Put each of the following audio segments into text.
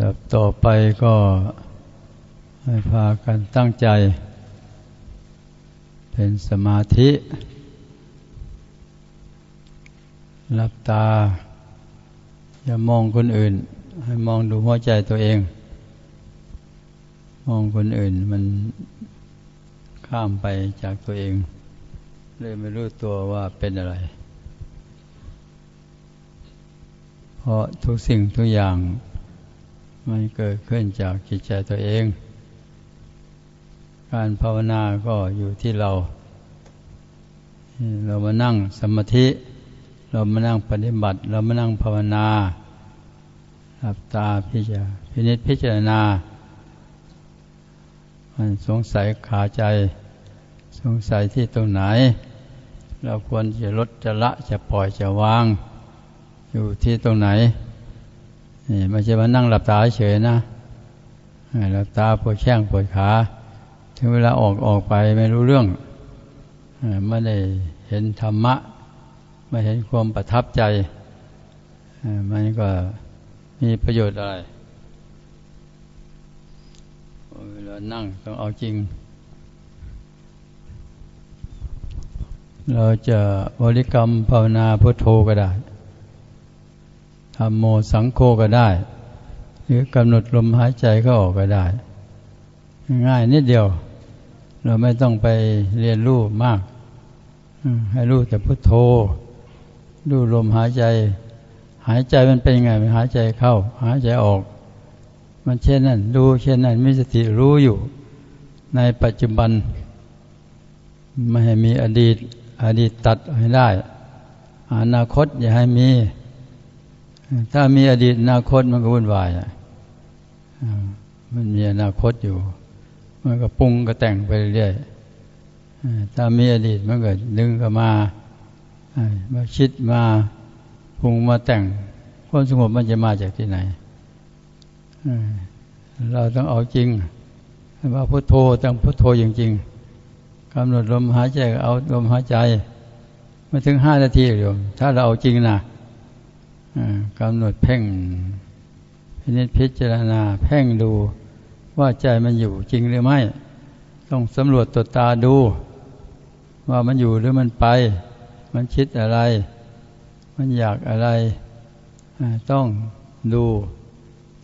ดับต่อไปก็ให้พากันตั้งใจ เป็นสมาธิหลับตา อย่ามองคนอื่น ให้มองดูหัวใจตัวเอง มองคนอื่นมันข้ามไปจากตัวเอง เลยไม่รู้ตัวว่าเป็นอะไร เพราะทุกสิ่งทุกอย่าง มันเกิดขึ้นจากจิตใจตัวเอง การภาวนาก็อยู่ที่เรา เรามานั่งสมาธิ เรามานั่งปฏิบัติ เรามานั่งภาวนาหลับตาพิจารพินิจพิจารณา มันสงสัยขาใจ สงสัยที่ตรงไหน เราควรจะลดจะละจะปล่อยจะวาง อยู่ที่ตรงไหน ไม่ใช่มานั่งหลับตาเฉยนะหลับตาปวดแข้งปวดขาถึงเวลาออกออกไปไม่รู้เรื่องไม่ได้เห็นธรรมะ ไม่เห็นความประทับใจมันก็มีประโยชน์อะไรเวลานั่งต้องเอาจริง เราจะบริกรรมภาวนาพุทโธก็ได้ ธรรมโมสังโฆก็ได้ หรือกำหนดลมหายใจก็ออกก็ได้ ง่ายนิดเดียว เราไม่ต้องไปเรียนรู้มาก ให้รู้แต่พุทโธดูลมหายใจ หายใจมันเป็นยังไงมันหายใจเข้า หายใจออก มันเช่นนั้นดูเช่นนั้นมีสติรู้อยู่ ในปัจจุบัน ไม่ให้มีอดีต อดีตตัดให้ได้ อนาคตอย่าให้มี ถ้ามีอดีตอนาคตมันก็วุ่นวายอะมันมีอนาคตอยู่ มันก็ปรุงก็แต่งไปเรื่อยถ้ามีอดีตมันก็ดึงก็มามาคิดมาปรุงมาแต่งความสงบมันจะมาจากที่ไหนเราต้องเอาจริงว่าพุทโธต้องพุทโธจริงๆกำหนดลมหายใจเอาลมหายใจมาถึงห้านาทีเดียวถ้าเราเอาจริงนะ กำหนดเพ่งพินิจพิจารณาเพ่งดูว่าใจมันอยู่จริงหรือไม่ ต้องสำรวจตัวตาดู ว่ามันอยู่หรือมันไป มันคิดอะไร มันอยากอะไร ต้องดู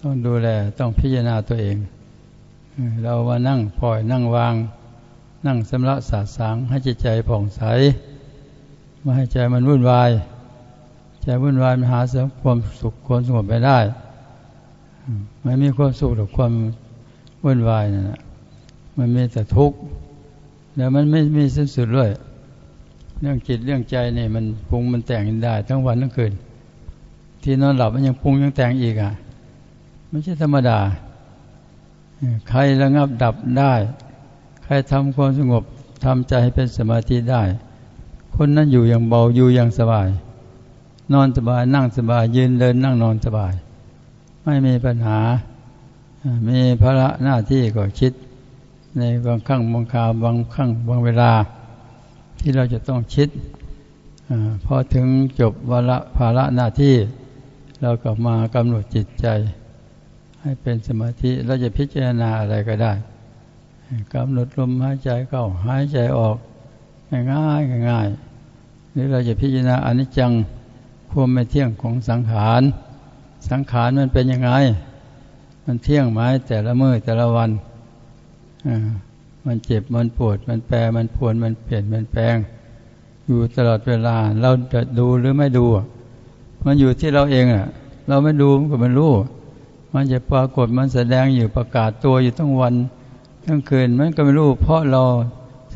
ต้องดูแล ต้องพิจารณาตัวเอง เรามานั่งปล่อยนั่งวาง นั่งสำระสาสางให้จิตใจผ่องใส ไม่ให้ใจมันวุ่นวาย ใจวุ่นวายมันหาเสริมความสุขความสงบไปได้ไม่มีความสุขหรือความวุ่นวายนั่นแหะมันมีแต่ทุกข์แล้วมันไม่มีสิ้นสุดด้วย เรื่องจิตเรื่องใจนี่มันปรุงมันแต่งได้ ทั้งวันทั้งคืน ที่นอนหลับมันยังปรุงยังแต่งอีกอะไม่ใช่ธรรมดา ใครระงับดับได้ ใครทำความสงบทำใจให้เป็นสมาธิได้ คนนั้นอยู่อย่างเบาอยู่อย่างสบาย นอนสบายนั่งสบายยืนเดินนั่งนอนสบาย ไม่มีปัญหา มีภาระหน้าที่ก็คิด ในบางครั้งบางคราวบางครั้งบางเวลา ที่เราจะต้องคิดอพอถึงจบวาระภาระหน้าที่ เราก็มากำหนดจิตใจ ให้เป็นสมาธิเราจะพิจารณาอะไรก็ได้กำหนดลมหายใจเข้าหายใจออกง่ายง่ายหรือเราจะพิจารณาอนิจจัง ความไม่เที่ยงของสังขาร สังขารมันเป็นยังไง มันเที่ยงไหมแต่ละมือแต่ละวันมันเจ็บมันปวด มันแปรมันพวนมันเปลี่ยนมันแปลง อยู่ตลอดเวลา เราจะดูหรือไม่ดู มันอยู่ที่เราเองอะ เราไม่ดูมันก็ไม่รู้ มันจะปรากฏมันแสดงอยู่ประกาศตัวอยู่ทั้งวันทั้งคืนมันก็ไม่รู้ เพราะเรา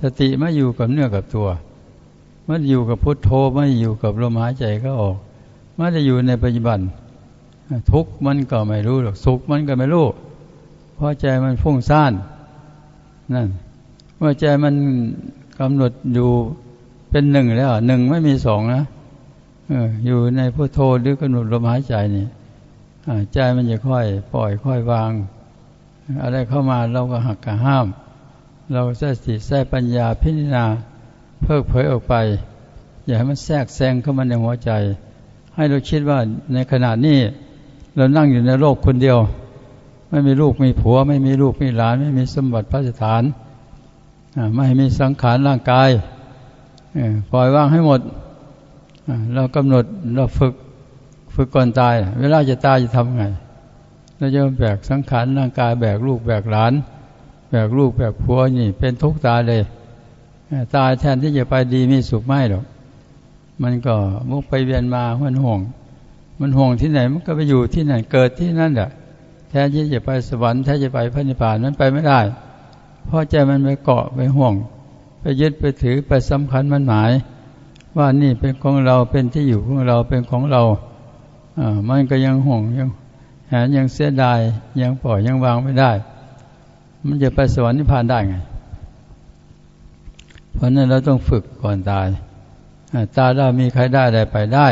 สติไม่อยู่กับเนื้อกับตัว มันอยู่กับพุทโธไม่อยู่กับลมหายใจก็ออก มันจะอยู่ในปัจจุบัน ทุกมันก็ไม่รู้หรอกสุขมันก็ไม่รู้ เพราะใจมันฟุ้งซ่านนั่นเมื่อใจมันกำหนดอยู่เป็นหนึ่งแล้วหนึ่งไม่มีสองนะอยู่ในพุทโธหรือกำหนดลมหายใจนี่ใจมันจะค่อย ปล่อยค่อยวาง อะไรเข้ามาเราก็หักกะห้าม เราใช้สติใช้ปัญญาพิจารณาเพิกเผยออกไป อย่าให้มันแทรกแซงเข้ามาในหัวใจ ให้เราคิดว่าในขณะนี้เรานั่งอยู่ในโลกคนเดียว ไม่มีลูกมีผัว ไม่มีลูกมีหลาน ไม่มีสมบัติพระสถานไม่มีสังขารร่างกายปล่อยว่างให้หมดเรากำหนดเราฝึกฝึกก่อนตาย เวลาจะตายจะทำไงเราจะแบกสังขารร่างกายแบกลูกแบกหลาน แบกลูกแบกผัวนี่ เป็นทุกข์ตายเลย ตายแทนที่จะไปดีมีสุขไม่หรอก มันก็มุกไปเวียนมามันห่วง มันห่วงที่ไหนมันก็ไปอยู่ที่ไหนเกิดที่นั่นแหละแทนที่จะไปสวรรค์แทนจะไปพระนิพพานนั้นไปไม่ได้ เพราะใจมันไปเกาะไปห่วง ไปยึดไปถือไปสำคัญมันหมาย ว่านี่เป็นของเราเป็นที่อยู่ของเราเป็นของเราอ่ามันก็ยังห่วงยังแหนยังเสียดายยังปล่อยยังวางไม่ได้ มันจะไปสวรรค์นิพพานได้ไง เพราะนั้นเราต้องฝึกก่อนตาย ตาเรามีใครได้ได้ไปได้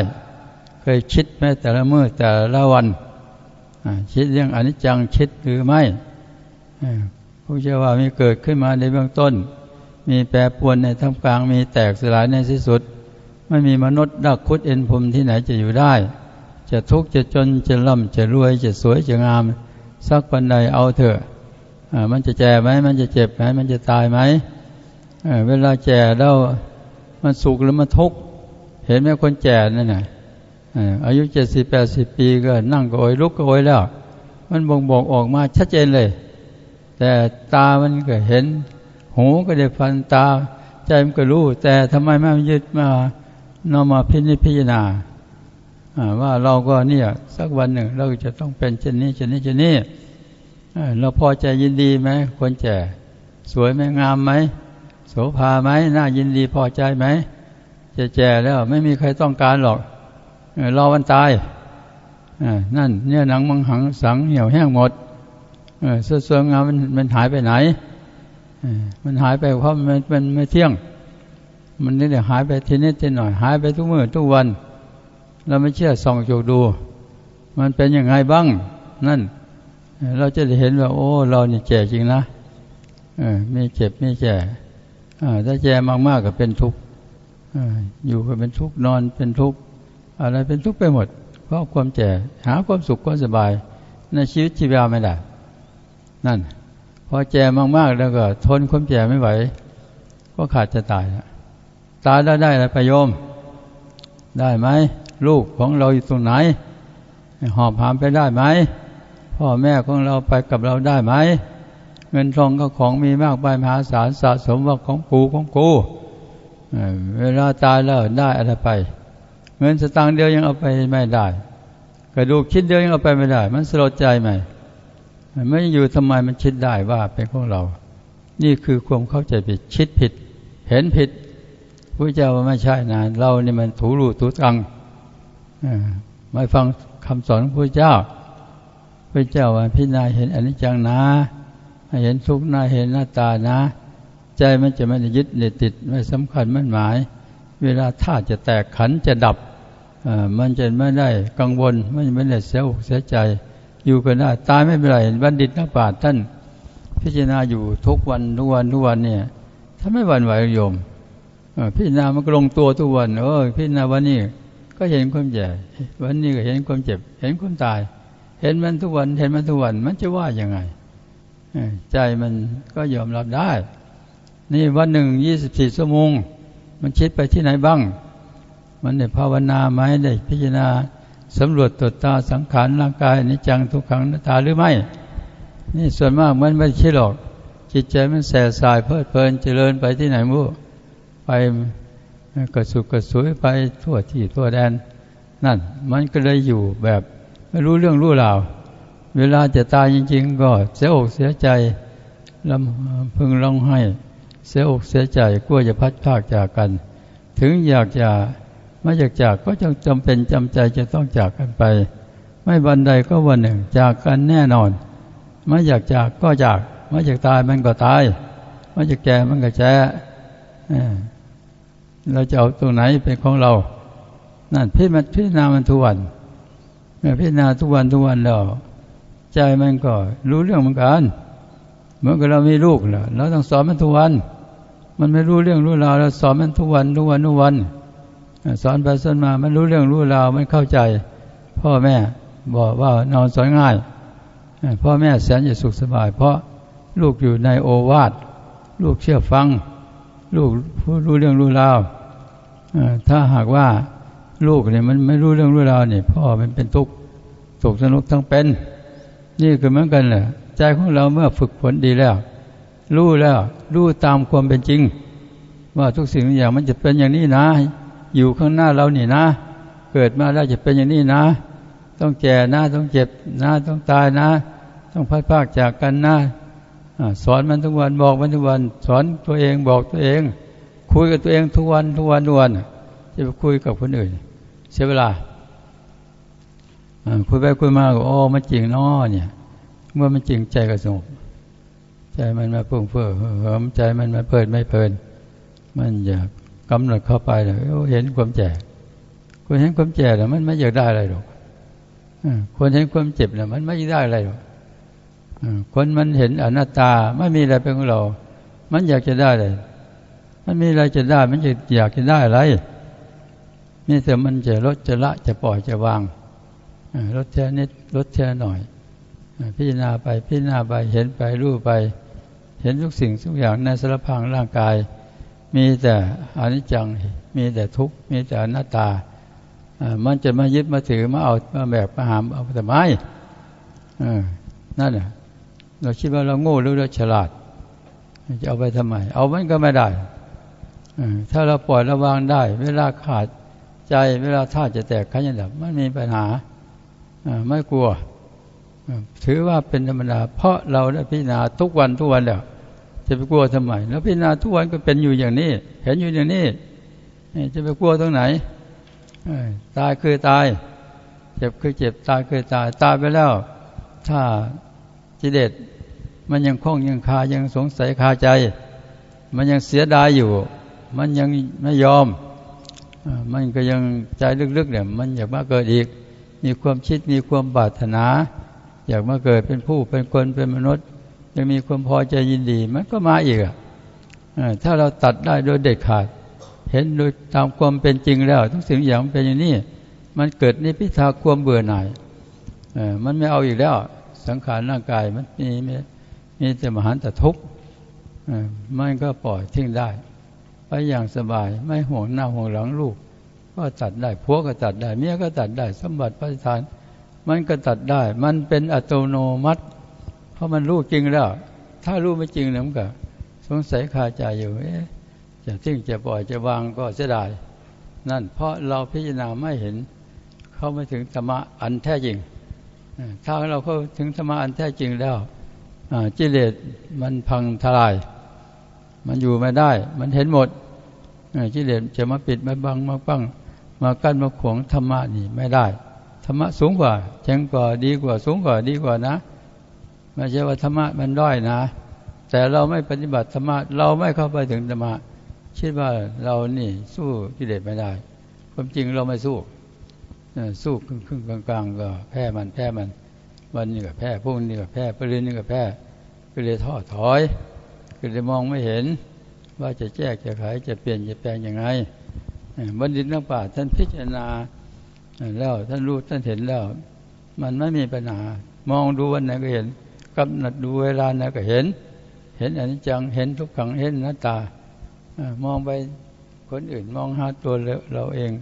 เคยคิดแม้แต่ละมือแต่ละวันคิดเรื่องอนิจจังคิดหรือไม่ผู้เชื่อว่ามีเกิดขึ้นมาในเบื้องต้น มีแปรปวนในท่ามกลางมีแตกสลายในที่สุด ไม่มีมนุษย์ดักคุดเอ็นพรมที่ไหนจะอยู่ได้ จะทุกข์จะจนจะร่ำจะรวยจะสวยจะงาม สักวันใดเอาเถอะมันจะแก่ไหมมันจะเจ็บไหมมันจะตายไหมเวลาแก่แล้ว มันสุขหรือมันทุกข์เห็นไหมคนแก่นั่นน่ะอายุเจ็ดสิบแปดสิบปีก็นั่งก็โอยลุกก็โอยแล้ว มันบ่งบอกออกมาชัดเจนเลย แต่ตามันก็เห็น หูก็ได้ฟันตา ใจมันก็รู้ แต่ทำไมไม่ยึดมาเนามาพิจิพิจารณาว่าเราก็เนี่ยสักวันหนึ่ง เราจะต้องเป็นเช่นนี้เช่นนี้เช่นนี้เราพอใจยินดีไหมคนแก่สวยไหมงามไหม โสภาไหมน่ายินดีพอใจไหมจะแก่แล้วไม่มีใครต้องการหรอกรอวันตายนั่นเนี่ยหนังมังหังสังเหี่ยวแห้งหมดเสื้อเสื้องามมันมันหายไปไหนมันหายไปเพราะมันมันไม่เที่ยง มันนี่เดี๋ยวหายไปทีนิดทีหน่อย หายไปทุกมื่อทุกวัน เราไม่เชื่อส่องจกดู มันเป็นยังไงบ้าง นั่น เราจะได้เห็นว่า โอ้ เรานี่แก่จริงนะไม่เจ็บไม่แก่ ถ้าแก่มากๆก็เป็นทุกข์อยู่ก็เป็นทุกข์นอนเป็นทุกข์อะไรเป็นทุกข์ไปหมด เพราะความแก่หาความสุขความสบาย ในชีวิตชีวิตไม่ได้นั่นพอแก่มากๆแล้วก็ทนความแก่ไม่ไหว ก็ขาดจะตายแล้วตายแล้วได้อะไรประโยม ได้ไหมลูกของเราอยู่ตรงไหน หอบหามไปได้ไหมพ่อแม่ของเราไปกับเราได้ไหม เงินทองก็ของมีมากไปมหาศาลสะสมว่าของกูของกูเวลาตายแล้วได้อะไรไป เงินสตางค์เดียวยังเอาไปไม่ได้กระดูกคิดเดียวยังเอาไปไม่ได้ มันสลดใจไหมไม่อยู่ทำไมมันคิดได้ว่าเป็นของเรา นี่คือความเข้าใจผิดคิดผิด เห็นผิดพระเจ้าว่าไม่ใช่นะเรานี่มันถูรูถูตังไม่ฟังคำสอนของพระเจ้าพระเจ้าว่าพิจารณาเห็นอนิจจังนะ เห็นทุกข์หน้าเห็นหน้าตานะ ใจมันจะไม่ได้ยึดเนติดไม่สำคัญมั่นหมาย เวลาธาตุจะแตกขันจะดับมันจะไม่ได้กังวลไม่ไม่ได้เสียอกเสียใจ อยู่กันได้ตายไม่เป็นไรบัณฑิตนักปราชญ์ท่าน พิจารณาอยู่ทุกวันทุกวันทุกวันเนี่ยถ้าไม่หวั่นไหวโยมพิจารณามันก็ลงตัวทุกวันเออพิจารณาวันนี้ก็เห็นความแก่วันนี้ก็เห็นความเจ็บ เห็นความตาย เห็นมันทุกวัน เห็นมันทุกวัน มันจะว่ายังไง ใจมันก็ยอมรับได้ นี่วันหนึ่งยี่สิบสี่ชั่วโมง มันคิดไปที่ไหนบ้าง มันได้ภาวนาไหมได้พิจารณาสำรวจตรวจตาสังขารร่างกายนิจังทุกขังนัตาหรือไม่ นี่ส่วนมากมันไม่ใช่หรอก จิตใจมันแสสายเพลิดเพลินเจริญไปที่ไหนมู่ไปกระสุกกระสวยไปทั่วที่ทั่วแดน นั่น มันก็เลยอยู่แบบไม่รู้เรื่องรู้ราว เวลาจะตายจริง ๆ ก็เสียอกเสียใจลำพึงร้องไห้ เสียอกเสียใจกลัวจะพัดพากจากกัน ถึงอยากจะไม่อยากจากก็จงจำเป็นจำใจจะต้องจากกันไป ไม่วันใดก็วันหนึ่ง จากกันแน่นอน ไม่อยากจากก็จาก ไม่อยากตายมันก็ตาย ไม่อยากแก่มันก็แก่เราจะเอาตรงไหนเป็นของเรา นั่นพิมันพิจารณามันทุกวันเมื่อพิจารณาทุกวันทุกวันแล้ว ใจมันก็รู้เรื่องเหมือนกันเหมือนกับเรามีลูกแหละเราต้องสอนมันทุกวัน มันไม่รู้เรื่องรู้ราวเราสอนมันทุกวันทุกวันทุกวันสอนไปสอนมามันรู้เรื่องรู้ราวมันเข้าใจ พ่อแม่บอกว่านอนสอนง่ายพ่อแม่แสนจะสุขสบาย เพราะลูกอยู่ในโอวาทลูกเชื่อฟัง ลูกรู้เรื่องรู้ราวถ้าหากว่าลูกเนี่ยมันไม่รู้เรื่องรู้ราวเนี่ยพ่อมันเป็นทุกข์ตกสนุกทั้งเป็น นี่ก็เหมือนกันแหละใจของเราเมื่อฝึกฝนดีแล้ว รู้แล้ว รู้ตามความเป็นจริง ว่าทุกสิ่งทุกอย่างมันจะเป็นอย่างนี้นะ อยู่ข้างหน้าเรานี่นะ เกิดมาแล้วจะเป็นอย่างนี้นะ ต้องแก่นะต้องเจ็บนะ ต้องตายนะ ต้องพัดพากจากกันนะสอนมันทุกวันบอกมันทุกวัน สอนตัวเองบอกตัวเอง คุยกับตัวเองทุกวันทุกวันทุกวันจะไปคุยกับคนอื่น เสียเวลา คุยไปคุยมาก็โอ้มันจริงนาะเนี่ย เมื่อมันจริงใจก็สงบใจมันมาพุ่งเฟื่อเหิมใจมันมาเปิดไม่เพลิน มันอยากกำหนดเข้าไปเลยเห็นความแก่คนเห็นความแก่แล้วมันไม่อยากได้อะไรหรอกคนเห็นความเจ็บแล้วมันไม่อยากได้อะไรหรอกคนมันเห็นอนัตตาไม่มีอะไรเป็นของเรา มันอยากจะได้เลยมันมีอะไรจะได้ มันจะอยากจะได้อะไรนี่แต่มันจะลดจะละจะปล่อยจะวาง ลดแค่นิดลดแค่หน่อย พิจารณาไปพิจารณาไปเห็นไปรู้ไป เห็นทุกสิ่งทุกอย่างในสารพังร่างกาย มีแต่อนิจจังมีแต่ทุกข์มีแต่อนัตตา มันจะมายึดมาถือมาเอามาแบบมาหามเอาแต่ไม้นั่นแหละเราคิดว่าเราโง่หรือเราฉลาด จะเอาไปทำไม เอามันก็ไม่ได้ถ้าเราปล่อยระวางได้ เวลาขาดใจเวลาท่าจะแตกขันยันดับไม่มีปัญหา ไม่กลัว ถือว่าเป็นธรรมดา เพราะเราได้พิจารณาทุกวันทุกวันแล้ว จะไปกลัวทำไม แล้วพิจารณาทุกวันก็เป็นอยู่อย่างนี้ เห็นอยู่อย่างนี้ จะไปกลัวตรงไหนตายคือตาย เจ็บคือเจ็บ ตายคือตาย ตายไปแล้ว ถ้าจิเดชมันยังคล้องยังคายังสงสัยคาใจ มันยังเสียดายอยู่ มันยังไม่ยอม มันก็ยังใจลึกๆเนี่ย มันอยากมาเกิดอีก มีความคิดมีความบาถนา อยากมาเกิดเป็นผู้เป็นคนเป็นมนุษย์ยังมีความพอใจยินดี มันก็มาอีกอะถ้าเราตัดได้โดยเด็ดขาด เห็นโดยตามความเป็นจริงแล้วทุกสิ่งอย่างเป็นอย่างนี้มันเกิดนิพิทาความเบื่อหน่ายมันไม่เอาอีกแล้ว สังขารร่างกายมันมีมีแต่มหันตทุกข์มันก็ปล่อยทิ้งได้ ไปอย่างสบายไม่ห่วงหน้าห่วงหลังลูก ก็ตัดได้ผัวก็ตัดได้ เมียก็ตัดได้ สมบัติพระทาน มันก็ตัดได้ มันเป็นอัตโนมัติ เพราะมันรู้จริงแล้ว ถ้ารู้ไม่จริงเนี่ยมันก็ สงสัยคาใจอยู่เอ๊ะจะทิ้งจะปล่อยจะวางก็เสียดายนั่นเพราะเราพิจารณาไม่เห็น เข้าไม่ถึงธรรมะอันแท้จริง ถ้าเราเข้าถึงธรรมะอันแท้จริงแล้วจิเลสมันพังทลาย มันอยู่ไม่ได้ มันเห็นหมดจิเลสจะมาปิดมาบังมาปัง มากั้นมาขวงธรรมะนี่ไม่ได้ธรรมะสูงกว่าแข็งกว่าดีกว่าสูงกว่าดีกว่านะไม่ใช่ว่าธรรมะมันด้อยนะ แต่เราไม่ปฏิบัติธรรมะเราไม่เข้าไปถึงธรรมะคิดว่าเรานี่สู้กิเลสไม่ได้ ความจริงเราไม่สู้สู้ครึ่งครึ่งกลางๆก็แพ้มันแพ้มัน วันนี้ก็แพ้พวกนี้ก็แพ้ปรืนนี้ก็แพ้ก็เลยท้อถอยก็เลยมองไม่เห็น ว่าจะแจกจะขายจะเปลี่ยนจะแปลงยังไง บัณฑิตนักปราชญ์ท่านพิจารณาแล้วท่านรู้ท่านเห็นแล้ว มันไม่มีปัญหามองดูวันไหนก็เห็นกำหนดดูเวลาไหนก็เห็น เห็นอนิจจังเห็นทุกขังเห็นหน้าตามองไปคนอื่นมองหาตัวเราเอง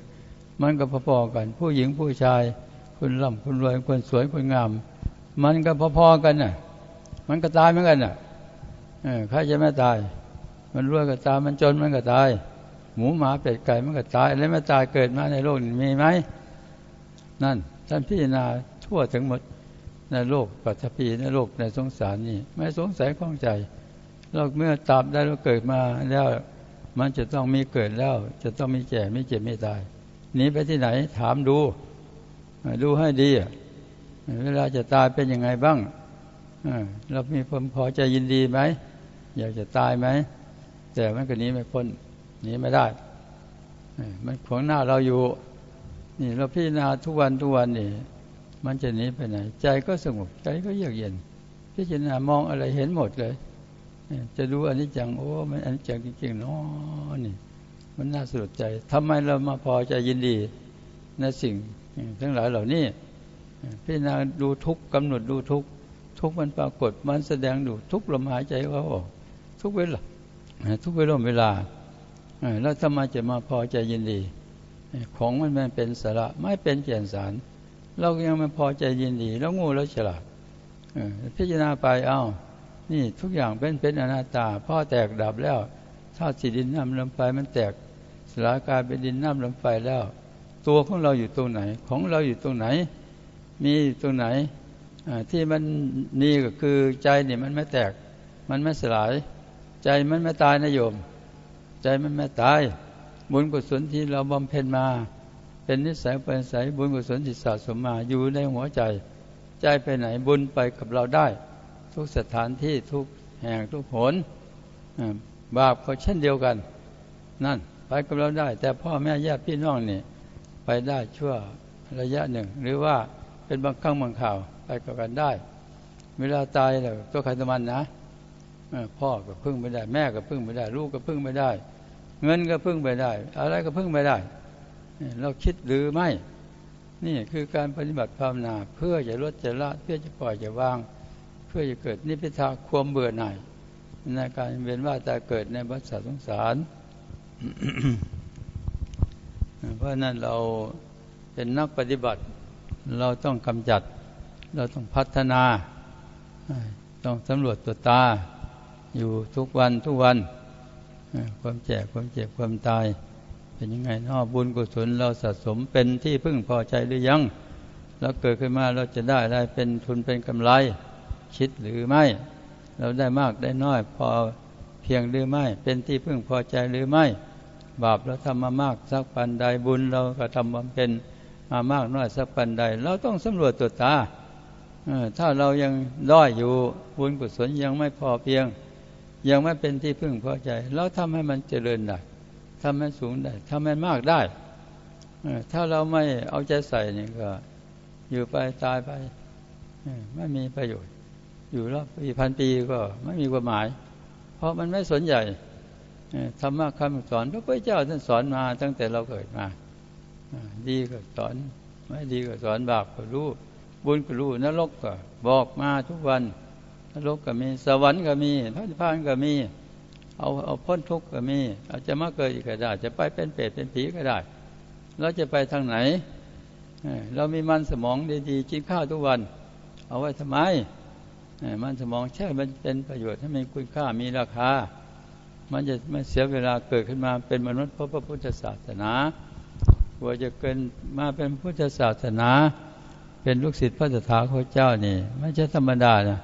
มันก็พอๆกัน ผู้หญิงผู้ชายคนร่ำคนรวยคนสวยคนงาม มันก็พอๆกันน่ะ มันก็ตายเหมือนกันน่ะใครจะไม่ตาย มันรวยก็ตายมันจนมันก็ตาย หมูหมาเป็ดไก่มันก็ตายแล้วไม่ตายเกิดมาในโลกมีไหมนั่นท่านพิจารณาทั่วถึงหมดในโลกปัจจพีในโลกในสงสารนี่ไม่สงสัยข้องใจโลกเมื่อตาบได้เราเกิดมาแล้วมันจะต้องมีเกิดแล้ว จะต้องมีแก่ไม่เจ็บไม่ตายหนีไปที่ไหนถามดู ดูให้ดีเวลาจะตายเป็นยังไงบ้างเรามีความพอใจยินดีไหมอยากจะตายไหมแต่มันก็นีไม่พ้น หนีไม่ได้ มันขวางหน้าเราอยู่ นี่เราพิจารณาทุกวันทุกวันนี่ มันจะหนีไปไหน ใจก็สงบใจก็เยือกเย็น พิจารณามองอะไรเห็นหมดเลย จะดูอันนี้จัง โอ้มันอันนี้จังจริงๆเนาะนี่ มันน่าสลดใจทำไมเรามาพอใจยินดีในสิ่งทั้งหลายเหล่านี้พิจารณาดูทุกกำหนดดูทุกทุกมันปรากฏมันแสดงดูทุกลมหายใจเขาออกทุกเวลาทุกเวลาเวลา แล้วทำไมจะมาพอใจยินดี ของมันมันเป็นสาระไม่เป็นแก่นสาร เรายังไม่พอใจยินดี แล้วงูแล้วฉลาดพิจารณาไปเอา้า นี่ทุกอย่างเป็นเป็นอนัตตาพ่อแตกดับแล้วธาตุสีดินน้ำลมไฟมันแตกสลายกายเป็นดินน้ำลมไฟแล้ว ตัวของเราอยู่ตรงไหน ของเราอยู่ตรงไหน มีตรงไหนที่มันนี่ก็คือใจเนี่ยมันไม่แตก มันไม่สลาย ใจมันไม่ตายนะโยม ใจมันไม่ตาย บุญกุศลที่เราบำเพ็ญมา เป็นนิสัยเป็นสายบุญกุศลที่สะสมมาอยู่ในหัวใจ ใจไปไหนบุญไปกับเราได้ ทุกสถานที่ทุกแห่งทุกหนบาปก็เช่นเดียวกัน นั่นไปกับเราได้ แต่พ่อแม่ญาติพี่น้องนี่ไปได้ชั่วระยะหนึ่ง หรือว่าเป็นบางครั้งบางข่าวไปกับกันได้ เวลาตายแล้วตัวใครตัวมันนะ พ่อก็พึ่งไม่ได้ แม่ก็พึ่งไม่ได้ ลูกก็พึ่งไม่ได้ เงินก็พึ่งไม่ได้ อะไรก็พึ่งไม่ได้ เราคิดหรือไม่ นี่คือการปฏิบัติภาวนา เพื่อจะลดจะละเพื่อจะปล่อยจะวาง เพื่อจะเกิดนิพพิทาความเบื่อหน่ายในการเวียนว่าตาเกิดในวัฏสงสาร เพราะนั้นเราเป็นนักปฏิบัติ เราต้องกำจัด เราต้องพัฒนา ต้องสำรวจตัวตา อยู่ทุกวันทุกวัน ความแก่ความเจ็บความตาย เป็นยังไงนอบุญกุศลเราสะสมเป็นที่พึ่งพอใจหรือยังแล้วเกิดขึ้นมาเราจะได้ได้เป็นทุนเป็นกำไร คิดหรือไม่ เราได้มากได้น้อย พอเพียงหรือไม่ เป็นที่พึ่งพอใจหรือไม่ บาปเราทำมามากสักปันใดบุญเราก็ทำบำเพ็ญมามากน้อยสักปันใด เราต้องสำรวจตัวตาถ้าเรายังด้อยอยู่บุญกุศลยังไม่พอเพียง ยังไม่เป็นที่พึ่งพอใจเราทำให้มันเจริญได้ทำให้สูงได้ทำให้มากได้ถ้าเราไม่เอาใจใส่นี่ก็ อยู่ไปตายไปไม่มีประโยชน์ อยู่รอบปีพันปีก็ไม่มีความหมาย เพราะมันไม่สนใจธรรมะคำสอนพระพุทธเจ้าท่านสอนมาตั้งแต่เราเกิดมาดีก็สอน ไม่ดีก็สอนบาปก็รู้ บุญก็รู้นรกก็บอกมาทุกวัน รกก็มี สวรรค์ก็มีพระนิพพานก็มี เอาเอาพ้นทุกข์ก็มี อาจจะมาเกิดอีกก็ได้ จะไปเป็นเปรตเป็นผีก็ได้เราจะไปทางไหน เรามีมันสมองดีๆกินข้าวทุกวัน เอาไว้ทำไม มันสมองใช่มันเป็นประโยชน์ให้มีคุณค่ามีราคา มันจะไม่เสียเวลาเกิดขึ้นมาเป็นมนุษย์เพราะพระพุทธศาสนากว่าจะเกินมาเป็นพุทธศาสนา เป็นลูกศิษย์พระสถาคตเจ้านี่ ไม่ใช่ธรรมดานะ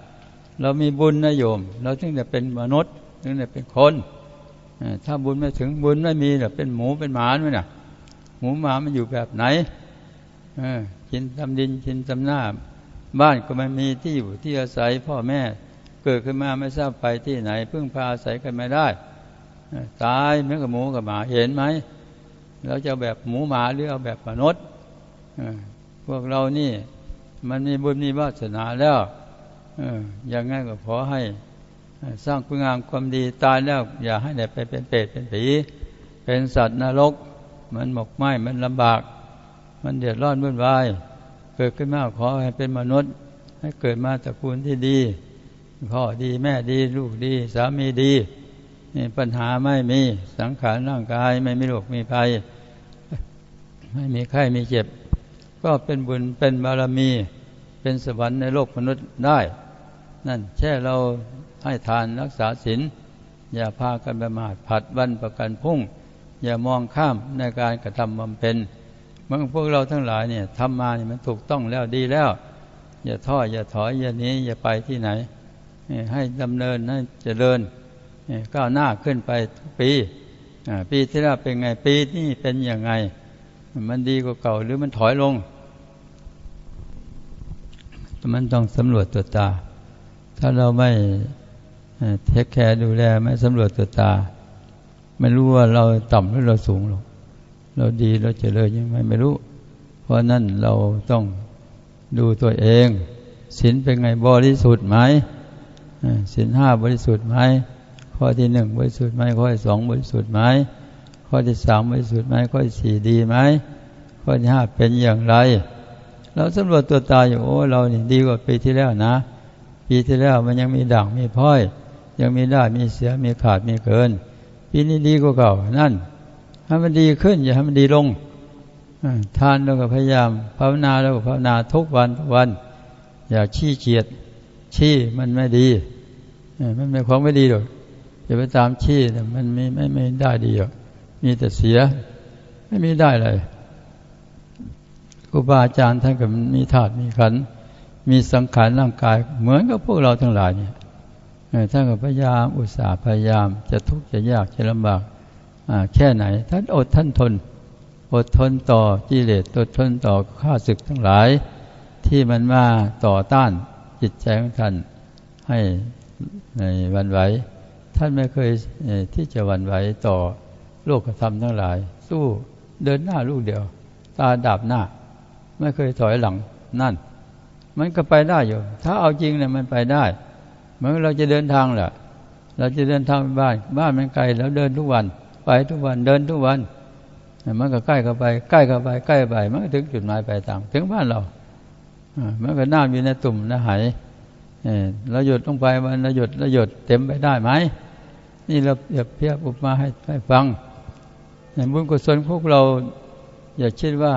เรามีบุญนะโยม เราถึงจะเป็นมนุษย์ถึงจะเป็นคนถ้าบุญไม่ถึงบุญไม่มีเดี๋ยเป็นหมูเป็นหมาไหมนะหมูหมามันอยู่แบบไหนกินตำดินกินตำหน้า บ้านก็ไม่มีที่อยู่ที่อาศัยพ่อแม่เกิดขึ้นมาไม่ทราบไปที่ไหน พึ่งพาอาศัยกันไม่ได้ตายเหมือนกับหมูกับหมาเห็นไหมเราจะแบบหมูหมาหรือเอาแบบมนุษย์พวกเรานี่ มันมีบุญมีวาสนาแล้ว อย่างงั้นก็ขอให้สร้างคุณงามความดีตายแล้ว อย่าให้ได้ไปเป็นเปรตเป็นผี เป็นสัตว์นรก มันหมกไหมมันลำบาก มันเดือดร้อนวุ่นวาย เกิดขึ้นมาขอให้เป็นมนุษย์ ให้เกิดมาตระกูลที่ดีพ่อดีแม่ดีลูกดี สามีดีนี่ปัญหาไม่มีสังขารร่างกายไม่มีโรคมีภัย ไม่มีไข้มีเจ็บ ก็เป็นบุญเป็นบารมี เป็นสวรรค์ในโลกมนุษย์ได้ นั่นแค่เราให้ทานรักษาศีลอย่าพากันประมาทผัดวันประกันพุ่ง อย่ามองข้ามในการกระทำบำเพ็ญเมื่อพวกเราทั้งหลายเนี่ยทำมาเนี่ยมันถูกต้องแล้วดีแล้ว อย่าท้ออย่าถอยอย่านี้อย่าไปที่ไหน ให้ดำเนินให้เจริญก้าวหน้าขึ้นไปทุกปีปีที่แล้วเป็นไงปีนี้เป็นยังไง มันดีกว่าเก่าหรือมันถอยลง มันต้องสำรวจตัวตา ถ้าเราไม่เทคแคร์ดูแลไม่สำรวจตัวตา ไม่รู้ว่าเราต่ำหรือเราสูงหรอกเราดีเราเจริญยังไงไม่รู้ เพราะนั่นเราต้องดูตัวเองศีลเป็นไงบริสุทธิ์ไหมศีลห้าบริสุทธิ์ไหมข้อที่หนึ่งบริสุทธิ์ไหมข้อที่สองบริสุทธิ์ไหมข้อที่สามบริสุทธิ์ไหมข้อที่สี่ดีไหมข้อที่ห้าเป็นอย่างไร เราสำรวจตัวตาอยู่โอ้เรานี่ดีกว่าปีที่แล้วนะ ปีที่แล้วมันยังมีด่างมีพ้อย ยังมีได้มีเสียมีขาดมีเกิน ปีนี้ดีกว่าเก่านั่นให้มันดีขึ้น อย่าให้มันดีลงทานแล้วก็พยายามภาวนาแล้วก็ภาวนาทุกวันทุกวัน อย่าชี้เกียดชี้มันไม่ดีมันเป็นของไม่ดีหรอกอย่าไปตามชี้มันไม่ไม่ไม่ได้ดีหรอกมีแต่เสีย ไม่มีได้เลยครูบาอาจารย์ท่านก็มีธาตุมีขัน มีสังขารร่างกาย เหมือนกับพวกเราทั้งหลายเนี่ยท่านก็พยายามอุตส่าห์พยายามจะทุกข์จะยากจะลำบากแค่ไหน ท่านอดท่านทน อดทนต่อกิเลสอดทนต่อข้าศึกทั้งหลาย ที่มันมาต่อต้านจิตใจของท่านให้ในวันไหวท่านไม่เคยที่จะวันไหวต่อโลกธรรมทั้งหลาย สู้เดินหน้าลูกเดียว ตาดับหน้า ไม่เคยถอยหลังนั่น มันก็ไปได้อยู่ ถ้าเอาจริงเนี่ยมันไปได้ เหมือนเราจะเดินทางแหละเราจะเดินทางไปบ้าน บ้านมันไกลแล้วเดินทุกวัน ไปทุกวันเดินทุกวันมันก็ใกล้เข้าไป ใกล้เข้าไปใกล้ไปมันก็ถึงจุดหมายปลายทางถึงบ้านเรามันก็น้ำอยู่ในตุ่มในหายเราหยุดลงไปมันเราหยุดเราหยุดเต็มไปได้ไหมนี่เราเปรียบเทียบอุปมาให้ให้ฟังในบุญกุศลพวกเรา อย่าคิดว่า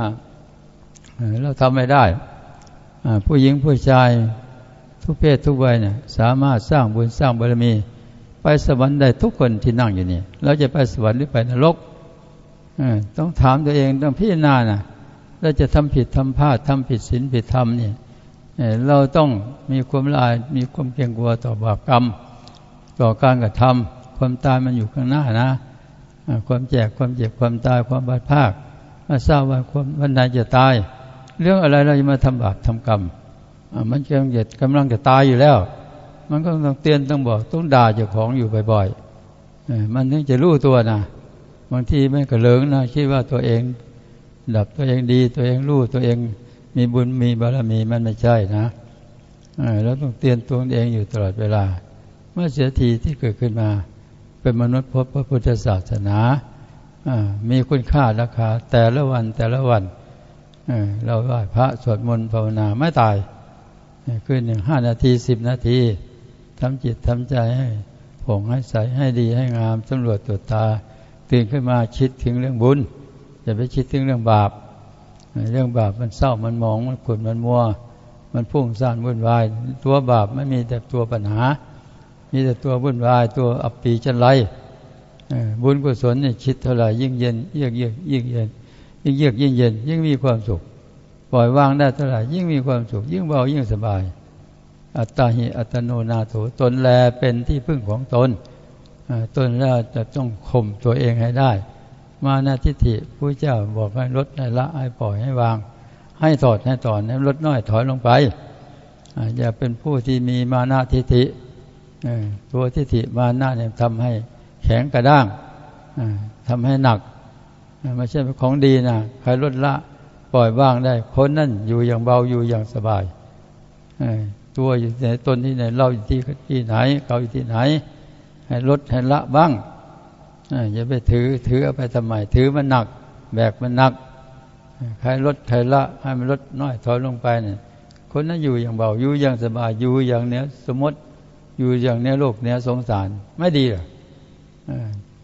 เราทำไม่ได้ ผู้หญิงผู้ชายทุกเพศทุกวัยเนี่ยสามารถสร้างบุญสร้างบารมี ไปสวรรค์ได้ทุกคนที่นั่งอยู่นี่เราจะไปสวรรค์หรือไปนรกต้องถามตัวเองต้องพิจารณานะเราจะทำผิดทำพลาดทำผิดศีลผิดธรรมนี่เราต้องมีความละอายมีความเกรงกลัวต่อบาปกรรม ต่อการกระทำความตายมันอยู่ข้างหน้านะ ความแจกความเจ็บความตายความบาดภาคมาทราบว่าความวันใดจะตาย เรื่องอะไรเราจะมาทำบาปทำกรรมมันกำลังจะกำลังจะตายอยู่แล้ว มันก็ต้องเตือนต้องบอกต้องด่าเจ้าของอยู่บ่อยๆมันถึงจะรู้ตัวนะบางทีมันก็เลิงนะคิดว่าตัวเอง ดับตัวเองดี ตัวเองรู้ตัวเองมีบุญมีบารมีมันไม่ใช่นะเราต้องเตือนตัวเองอยู่ตลอดเวลา เมื่อเสียทีที่เกิดขึ้นมา เป็นมนุษย์พบพระพุทธศาสนามีคุณค่าราคาแต่ละวันแต่ละวัน เราไหว้พระสวดมนต์ภาวนาไม่ตายคือหนึ่งห้านาทีสิบนาทีทำจิตทำใจให้ผงให้ใสให้ดีให้งามสำรวจตรวจตา ตื่นขึ้นมาคิดถึงเรื่องบุญอย่าไปคิดถึงเรื่องบาป เรื่องบาปมันเศร้ามันมองมันขุ่นมันมัว มันพุ่งซ่านวุ่นวาย ตัวบาปไม่มีแต่ตัวปัญหา มีแต่ตัววุ่นวาย ตัวอับปีจันไรบุญกุศลเนี่ยคิดเท่าไหร่ยิ่งเย็นเยือกเยือกยิ่งเย็นยิ่ิ่งเยือกยิ่งเย็น ยิ่งมีความสุข ปล่อยวางได้เท่าไหร่ยิ่งมีความสุข ยิ่งเบายิ่งสบาย อัตตาหิอัตโนนาโถตนแลเป็นที่พึ่งของตนตนแล้วจะต้องข่มตัวเองให้ได้ มานาทิฏฐิผู้เจ้าบอกให้ลดให้ละให้ปล่อยให้วาง ให้ถอดให้ถอนให้ลดน้อยถอยลงไปอย่าเป็นผู้ที่มีมานาทิฏฐิตัวทิฏฐิมานาเนี่ยทำให้แข็งกระด้างทำให้หนัก ไม่ใช่เป็นของดีนะใครลดละปล่อยว่างได้คนนั่นอยู่อย่างเบาอยู่อย่างสบายตัวอยู่ในตนที่ไหนเราอยู่ที่ที่ไหนเขาอยู่ที่ไหน ให้ลดให้ละบ้างอย่าไปถือถือเอาไปทำไมถือมันหนัก แบกมันหนักใครลดใครละให้มันลดน้อยถอยลงไปเนี่ยคนนั้นอยู่อย่างเบาอยู่อย่างสบายอยู่อย่างเนี้ยสมมติอยู่อย่างเนี้ยโลกเนี้ยสงสารไม่ดีหรอ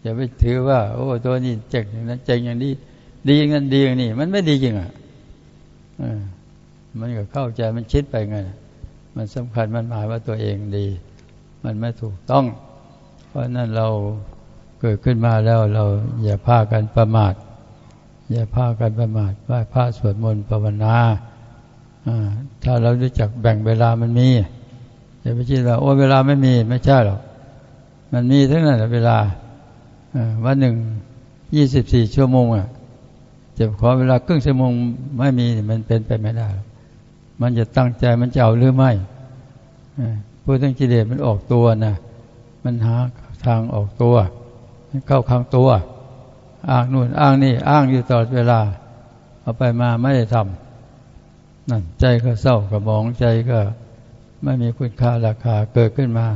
อย่าไปถือว่า โอ้ ตัวนี้เจ๋งนั้นเจ๋งอย่างนี้ ดีเงินดีอย่างนี้ มันไม่ดีจริงอะมันก็เข้าใจมันคิดไปไงมันสำคัญมันหมายว่าตัวเองดี มันไม่ถูกต้อง เพราะนั้นเราเกิดขึ้นมาแล้วเราอย่าพากันประมาท อย่าพากันประมาทไหว้พระสวดมนต์ภาวนาถ้าเรารู้จักแบ่งเวลามันมีอย่าไปคิดว่าโอ้เวลาไม่มีไม่ใช่หรอก มันมีทั้งนั้นเวลา วันหนึ่งยี่สิบสี่ชั่วโมงอะจะขอเวลาครึ่งชั่วโมงไม่มีมันเป็นไปไม่ได้ มันจะตั้งใจมันจะเอาหรือไม่ผู้ทั้งกิเลสมันออกตัวนะมันหาทางออกตัวเข้าข้างตัว อ้างนู่นอ้างนี่อ้างอยู่ตลอดเวลา เอาไปมาไม่ได้ทำนั่นใจก็เศร้ากระมองใจก็ไม่มีคุณค่าราคาเกิดขึ้นมา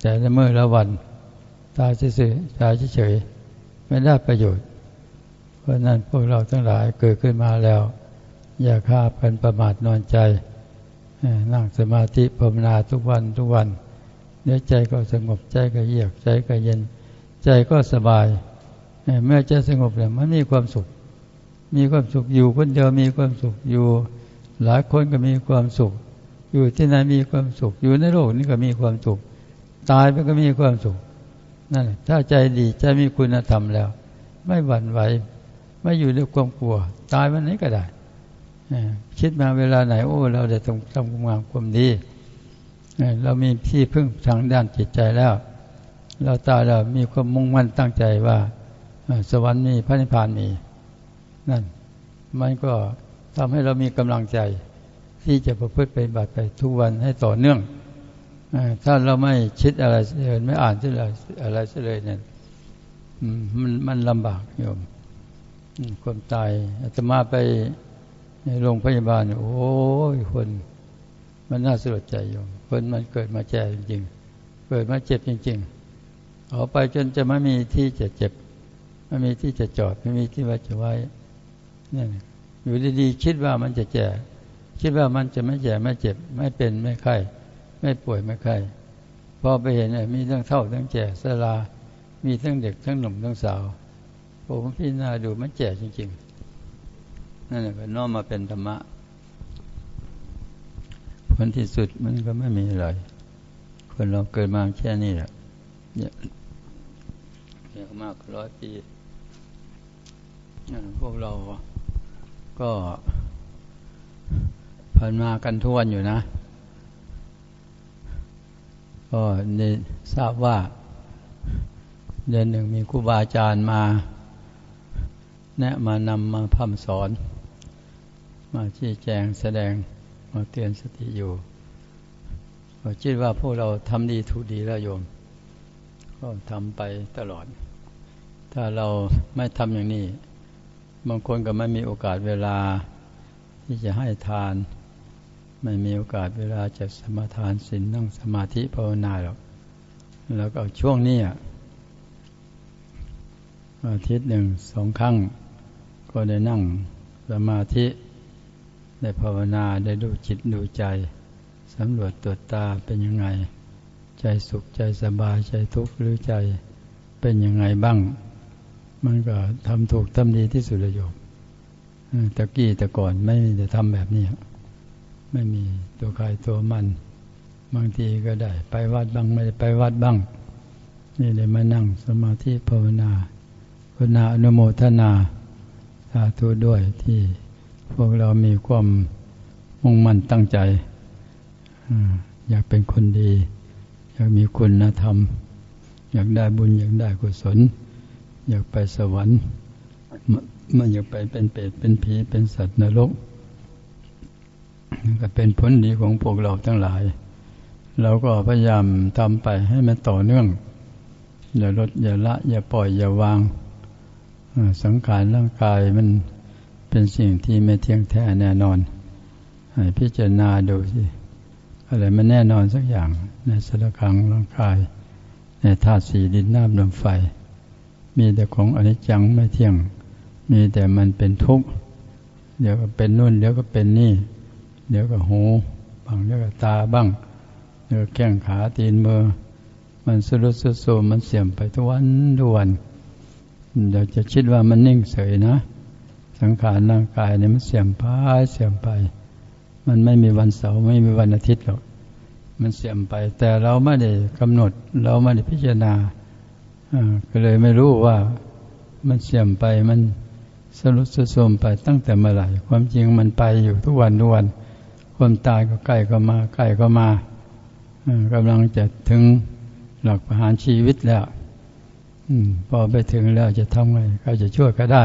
แต่ละเมื่อละวัน ตายเฉยๆตายเฉยๆไม่ได้ประโยชน์ เพราะนั้นพวกเราทั้งหลายเกิดขึ้นมาแล้ว อย่าฆ่าเป็นประมาทนอนใจ นั่งสมาธิภาวนาทุกวันทุกวันเนื้อใจก็สงบใจก็เยือกใจก็เย็น ใจก็สบายเมื่อใจสงบแล้วมันมีความสุข มีความสุขอยู่คนเดียวมีความสุขอยู่ หลายคนก็มีความสุข อยู่ที่ไหนมีความสุข อยู่ในโลกนี้ก็มีความสุข ตายไปก็มีความสุข นั่นแหละถ้าใจดีใจมีคุณธรรมแล้ว ไม่หวั่นไหว ไม่อยู่ในความกลัว ตายวันไหนก็ได้คิดมาเวลาไหน โอ้ เราได้ทำทำความงามความดีเรามีที่พึ่งทางด้านจิตใจแล้ว เราตายเรามีความมุ่งมั่นตั้งใจว่าสวรรค์มีพระนิพพานมี นั่น มันก็ทำให้เรามีกำลังใจ ที่จะประพฤติไปบัติไปทุกวันให้ต่อเนื่อง ถ้าเราไม่คิดอะไรเลยไม่อ่านที่อะไรอะไรเลยเนี่ยมันมันลำบากโยมความตายอาตมาไปในโรงพยาบาล โอ้ยคน มันน่าสลดใจโยมคนมันเกิดมาแจ่จริงๆเกิดมาเจ็บจริง ๆ เอาไปจนจะไม่มีที่จะเจ็บไม่มีที่จะจอดไม่มีที่ว่าจะไว้นี่อยู่ดีๆคิดว่ามันจะแจ่คิดว่ามันจะไม่แจ่ไม่เจ็บ ไม่เป็นไม่ไข้ ไม่ป่วยไม่ไข้พอไปเห็นมีทั้งเท่าทั้งแจ่สลา มีทั้งเด็กทั้งหนุ่มทั้งสาวผมพี่นาดูมันแจ่จริงๆ นั่นแหละก็น้อมมาเป็นธรรมะผลที่สุดมันก็ไม่มีอะไร คนเราเกิดมาแค่นี้แหละเยอะมากร้อยปีพวกเราก็ผ่านมากันทวนอยู่นะ ก็ได้ทราบว่า เดือนหนึ่งมีครูบาอาจารย์มา แนะมานำมาพัมสอน มาชี้แจงแสดงมาเตือนสติอยู่ก็คิดว่าพวกเราทำดีถูกดีแล้วโยม ก็ทำไปตลอด ถ้าเราไม่ทำอย่างนี้ บางคนก็ไม่มีโอกาสเวลาที่จะให้ทาน ไม่มีโอกาสเวลาจะสมาทานศีลนั่งสมาธิภาวนาหรอก แล้วก็ช่วงนี้อาทิตย์หนึ่งสองครั้ง ก็ได้นั่งสมาธิได้ภาวนาได้ดูจิตดูใจสำรวจตรวจตาเป็นยังไง ใจสุขใจสบายใจทุกข์หรือใจเป็นยังไงบ้าง มันก็ทำถูกทำดีที่สุดเลยโยมตะกี้แต่ก่อนไม่ได้ทำแบบนี้ ไม่มีตัวใครตัวมัน บางทีก็ได้ ไปวัดบ้างไม่ได้ไปวัดบ้าง นี่เลยมานั่งสมาธิภาวนาภาวนาอนุโมทนาสาธุด้วยที่พวกเรามีความมุ่งมั่นตั้งใจ อยากเป็นคนดี อยากมีคุณธรรม อยากได้บุญ อยากได้กุศล อยากไปสวรรค์มันอยากไปเป็นเปรตเป็นผีเป็นสัตว์นรก ก็เป็นผลดีของพวกเราทั้งหลาย เราก็พยายามทำไปให้มันต่อเนื่อง อย่าลดอย่าละ อย่าปล่อยอย่าวางสังขารร่างกายมันเป็นสิ่งที่ไม่เที่ยงแท้แน่นอนให้พิจารณาดูสิอะไรมันแน่นอนสักอย่าง ในสารคังร่างกาย ในธาตุสีดินน้ำลมไฟ มีแต่ของอนิจจังไม่เที่ยง มีแต่มันเป็นทุกข์เดี๋ยวก็เป็นนู่นเดี๋ยวก็เป็นนี่ เดี๋ยวก็หูบางเดี๋ยวก็ตาบ้างเดี๋ยวแข้งขาตีนมือ มันสุรุสุโสมันเสื่อมไปทุกวันทุกวันเดี๋ยวจะคิดว่ามันนิ่งเฉยนะ สังขารร่างกายเนี่ยมันเสื่อมไปเสื่อมไป มันไม่มีวันเสาร์ไม่มีวันอาทิตย์หรอกมันเสื่อมไป แต่เราไม่ได้กำหนด เราไม่ได้พิจารณาก็เลยไม่รู้ว่ามันเสื่อมไปมันสรุปสุดโทมไปตั้งแต่เมื่อไหร่ ความจริงมันไปอยู่ทุกวันทุกวัน คนตายก็ใกล้ก็มาใกล้ก็มากำลังจะถึงหลักประหารชีวิตแล้วอพอไปถึงแล้วจะทำไงก็จะช่วยก็ได้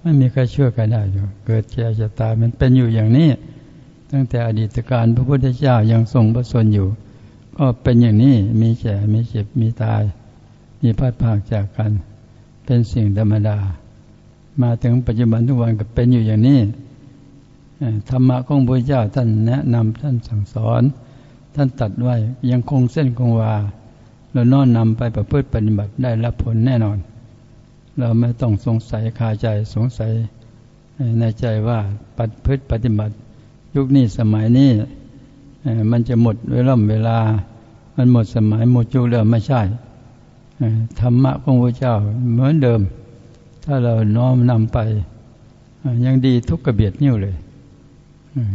ไม่มีใครช่วยกันได้อยู่เกิดแก่จะตายมันเป็นอยู่อย่างนี้ ตั้งแต่อดีตการพระพุทธเจ้ายังทรงพระชนอยู่ ก็เป็นอย่างนี้มีแก่มีเจ็บมีตาย มีพัดภาคจากกัน เป็นสิ่งธรรมดา มาถึงปัจจุบันทุกวันก็เป็นอยู่อย่างนี้ ธรรมะของพระเจ้าท่านแนะนำท่านสั่งสอน ท่านตัดไว้ยังคงเส้นคงวาแล้วน้อมนำไปประพฤติปฏิบัติได้รับผลแน่นอน เราไม่ต้องสงสัยคาใจสงสัยในใจว่าปฏิพฤติปฏิบัติ ยุคนี้สมัยนี้มันจะหมดเวลาเวลา มันหมดสมัยหมดยุคแล้วไม่ใช่ธรรมะของพระเจ้าเหมือนเดิม ถ้าเราน้อมนำไปยังดีทุกกระเบียดนิ้วเลย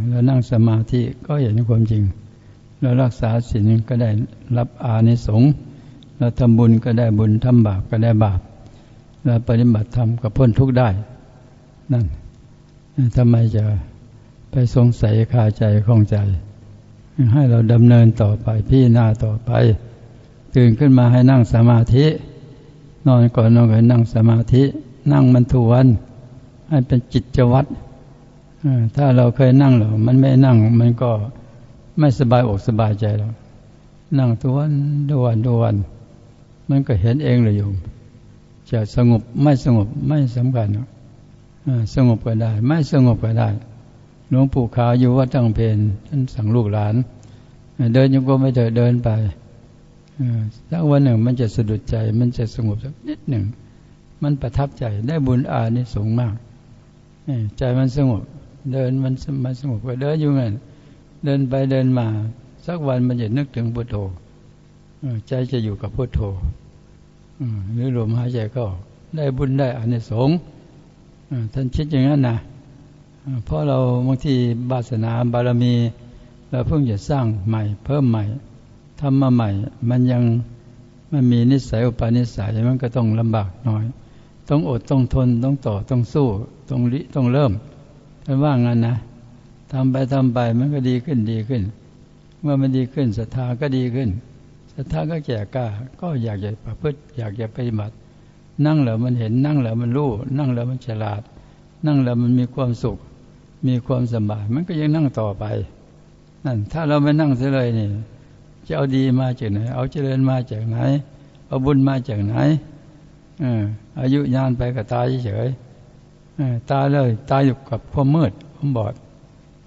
เรานั่งสมาธิก็เห็นความจริง เรารักษาศีลก็ได้รับอานิสงส์เราทำบุญก็ได้บุญทำบาปก็ได้บาปเราปฏิบัติธรรมก็พ้นทุกข์ได้ นั่นทำไมจะไปสงสัยคาใจของใจ ให้เราดำเนินต่อไปพี่น้าต่อไป ตื่นขึ้นมาให้นั่งสมาธิ นอนก่อนนอนก็นั่งสมาธิ นั่งมันทุวัน ให้เป็นจิตวัตร ถ้าเราเคยนั่งหรอมันไม่นั่ง มันก็ไม่สบายอกสบายใจหรอกนั่งทุกวันทุกวันทุกวัน มันก็เห็นเองเลยโยมจะสงบไม่สงบไม่สำคัญสงบก็ได้ ไม่สงบก็ได้หลวงปู่ขาวอยู่วัดจังเพนท่านสั่งลูกหลาน เดินยังก็ไม่เดินเดินไปสักวันหนึ่งมันจะสะดุดใจ มันจะสงบสักนิดหนึ่ง มันประทับใจได้บุญอานิสงส์มากใจมันสงบ เดินมันมันสงบก็เดินอยู่งั้นเดินไปเดินมา สักวันมันจะนึกถึงพุทโธใจจะอยู่กับพุทโธหรือลมหายใจก็ได้บุญได้อานิสงส์ท่านคิดอย่างนั้นนะเพราะเราบางทีบาสนาบารมี เราเพิ่งจะสร้างใหม่ เพิ่มใหม่ทำมาใหม่ มันยังมันมีนิสัยอุปนิสัยมันก็ต้องลำบากน้อย ต้องอดต้องทนต้องต่อต้องสู้ ต้องริต้องเริ่ม ท่านว่างั้นนะทำไปทำไปมันก็ดีขึ้นดีขึ้น เมื่อมันดีขึ้นศรัทธาก็ดีขึ้นศรัทธาก็แก่กล้า ก็อยากจะประพฤติอยากจะปฏิบัติ นั่งแล้วมันเห็นนั่งแล้วมันรู้ นั่งแล้วมันฉลาด นั่งแล้วมันมีความสุข มีความสบาย มันก็ยังนั่งต่อไปนั่นถ้าเราไม่นั่งเสียเลยนี่ จะเอาดีมาจากไหน เอาเจริญมาจากไหน เอาบุญมาจากไหนอายุยานไปก็ตายเฉย ตายเลยตายอยู่กับความมืดความบอด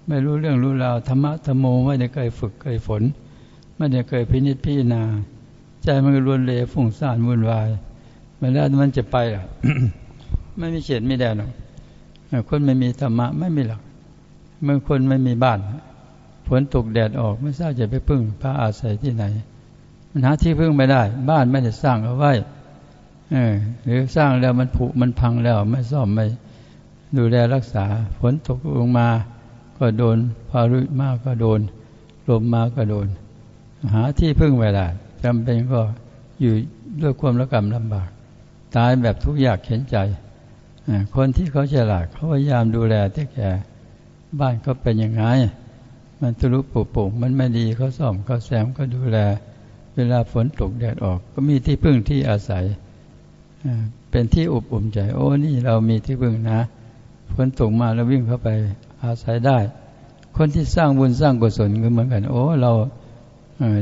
ไม่รู้เรื่องรู้ราวธรรมะธรรมโมไม่ได้เคยฝึกเคยฝน ไม่ได้เคยพินิจพิจารณา ใจมันก็รวนเลฟุ้งซ่านวุ่นวายมันแล้วมันจะไปอะไม่มีเฉดไม่แดนหรอกคนไม่มีธรรมะไม่มีหลักเมื่อคนไม่มีบ้านฝนตกแดดออกไม่ทราบจะไปพึ่งพระอาศัยที่ไหน มันหาที่พึ่งไม่ได้ บ้านไม่ได้สร้างเอาไว้หรือสร้างแล้วมันผุมันพังแล้วไม่ซ่อมไม่ ดูแลรักษา ฝนตกลงมาก็โดนพายุมากก็โดน ลมมาก็โดน หาที่พึ่งไม่ได้จำเป็นก็อยู่ด้วยความระกำลำบาก ตายแบบทุกอยากเข็นใจ คนที่เขาฉลาดเขาพยายามดูแลที่แก่บ้านเขาเป็นยังไง มันทะลุปุโป่งมันไม่ดีเขาซ่อมเขาแซมก็ดูแล เวลาฝนตกแดดออก ก็มีที่พึ่งที่อาศัย เป็นที่อบอุ่นใจ โอ้นี่เรามีที่พึ่งนะ ฝนตกมาเราวิ่งเข้าไปอาศัยได้ คนที่สร้างบุญสร้างกุศลก็เหมือนกัน โอ้ เรา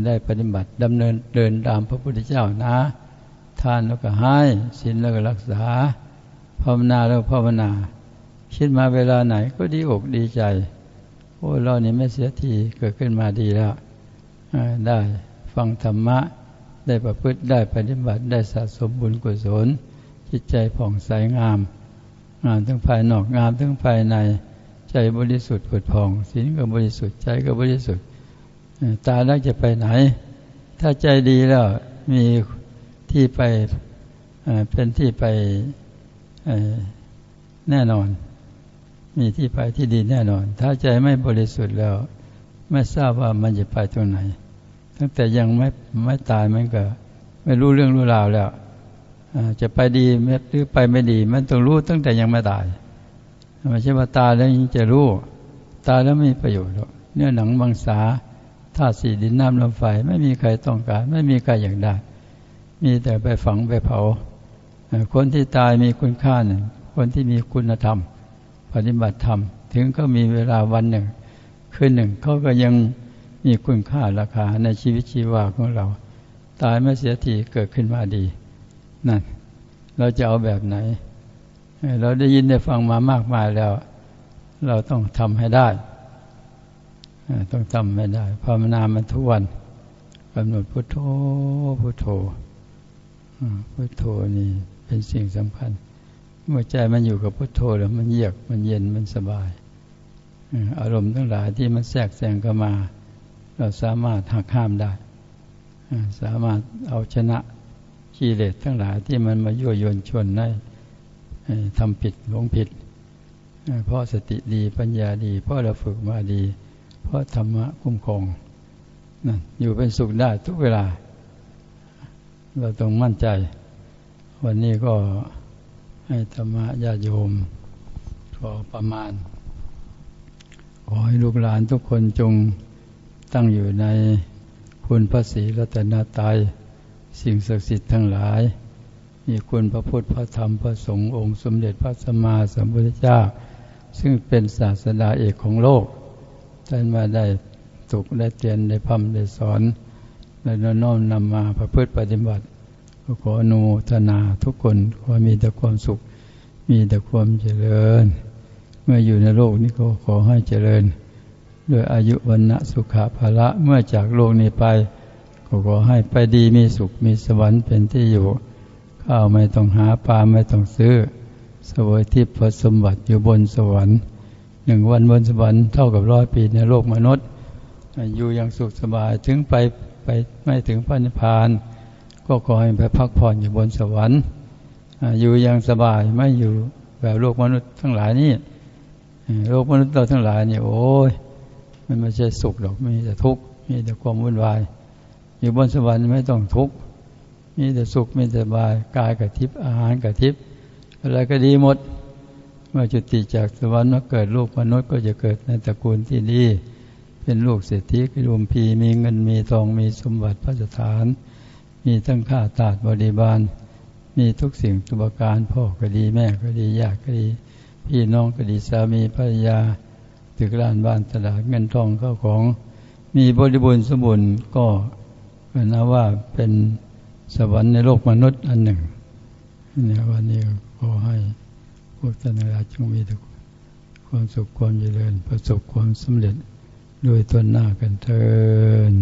ได้ปฏิบัติดำเนินเดินตามพระพุทธเจ้านะ ทานแล้วก็ให้ศีลแล้วก็รักษาภาวนาแล้วภาวนา คิดมาเวลาไหนก็ดีอกดีใจ โอ้เรานี่ไม่เสียทีเกิดขึ้นมาดีแล้วได้ฟังธรรมะ ได้ประพฤติได้ปฏิบัติได้สะสมบุญกุศลจิตใจผ่องใสงาม งามทั้งภายนอกงามทั้งภายใน ใจบริสุทธิ์ผุดผ่องศีลก็บริสุทธิ์ใจก็บริสุทธิ์ตาแล้วจะไปไหน ถ้าใจดีแล้วมีที่ไปเป็นที่ไปแน่นอน มีที่ไปที่ดีแน่นอน ถ้าใจไม่บริสุทธิ์แล้ว ไม่ทราบว่ามันจะไปตรงไหน ตั้งแต่ยังไม่ไม่ตายมันก็ ไม่รู้เรื่องรู้ราวแล้ว จะไปดีหรือไปไม่ดี มันต้องรู้ตั้งแต่ยังไม่ตายไม่ใช่ว่าตายแล้วยังจะรู้ ตายแล้วไม่มีประโยชน์หรอกเนื้อหนังบางสาธาตุสีดินน้ำลมไฟ ไม่มีใครต้องการ ไม่มีใครอยากได้ มีแต่ไปฝังไปเผา คนที่ตายมีคุณค่าหนึ่งคนที่มีคุณธรรม ปฏิบัติธรรม ถึงก็มีเวลาวันหนึ่ง คืนหนึ่งเขาก็ยังมีคุณค่าราคาในชีวิตชีวาของเรา ตายไม่เสียทีเกิดขึ้นมาดี นั่นเราจะเอาแบบไหน เราได้ยินได้ฟังมามากมายแล้ว เราต้องทำให้ได้ ต้องทำให้ได้ภาวนามันทุกวันกำหนดพุทโธพุทโธพุทโธนี่เป็นสิ่งสำคัญ เมื่อใจมันอยู่กับพุทโธแล้วมันเยือกมันเย็นมันสบาย อารมณ์ทั้งหลายที่มันแทรกแซงเข้ามาเเราสามารถหักห้ามได้ สามารถเอาชนะ กิเลสทั้งหลายที่มันมายั่วยวนชวนให้ทำผิดหลงผิด เพราะสติดีปัญญาดี เพราะเราฝึกมาดี เพราะธรรมะคุ้มครองนั่นอยู่เป็นสุขได้ทุกเวลา เราต้องมั่นใจ วันนี้ก็ให้ธรรมะญาโยมพอประมาณ ขอให้ลูกหลานทุกคนจงตั้งอยู่ในคุณพระศรีรัตนตรัย สิ่งศักดิ์สิทธิ์ทั้งหลาย มีคุณพระพุทธพระธรรมพระสงฆ์องค์ สมเด็จพระสัมมาสัมพุทธเจ้า ซึ่งเป็นศาสดาเอกของโลกท่านมาได้ตุกได้เตียนได้พัมได้สอนและน้อมนำมาประพฤติปฏิบัติขออนุทนาทุกคนขอมีแต่ความสุข มีแต่ความเจริญ เมื่ออยู่ในโลกนี้ก็ขอให้เจริญ ด้วยอายุวันณะสุขภาละเมื่อจากโลกนี้ไป ขอให้ไปดีมีสุขมีสวรรค์เป็นที่อยู่ ข้าวไม่ต้องหาปลาไม่ต้องซื้อสวยทิพย์สมบัติอยู่บนสวรรค์หนึ่งวันบนสวรรค์เท่ากับร้อยปีในโลกมนุษย์ อยู่อย่างสุขสบายถึงไปไปไม่ถึงพระนิพพาน ก็ขอให้ไปพักผ่อนอยู่บนสวรรค์อยู่อย่างสบายไม่อยู่แบบโลกมนุษย์ทั้งหลายนี่โลกมนุษย์เราทั้งหลายนี่โอ้ยมันไม่ใช่สุขหรอกมีแต่ทุกข์มีแต่ความวุ่นวาย อยู่บนสวรรค์ไม่ต้องทุกข์มีแต่สุขมีแต่บายกายกับทิพย์อาหารกับทิพย์อะไรก็ดีหมด เมื่อจุติจากสวรรค์มาเกิดลูกมนุษย์ก็จะเกิดในตระกูลที่ดี เป็นลูกเศรษฐีกรุมพีมีเงินมีทองมีสมบัติพระสถาน มีทั้งข้าตาดบริบาล มีทุกสิ่งทุกประการพ่อก็ดีแม่ก็ดีญาติก็ดี พี่น้องก็ดีสามีภรรยาตึกร้านบ้านตลาดเงินทองเข้าของ มีบริบูรณ์สมบูรณ์ก็ ก็นับว่าเป็นสวรรค์ในโลกมนุษย์อันหนึ่งเนี่ยวันนี้ขอให้พวกท่านทั้งหลายจงมีแต่ความสุขความเจริญประสบความสำเร็จด้วยตนหน้ากันเถิด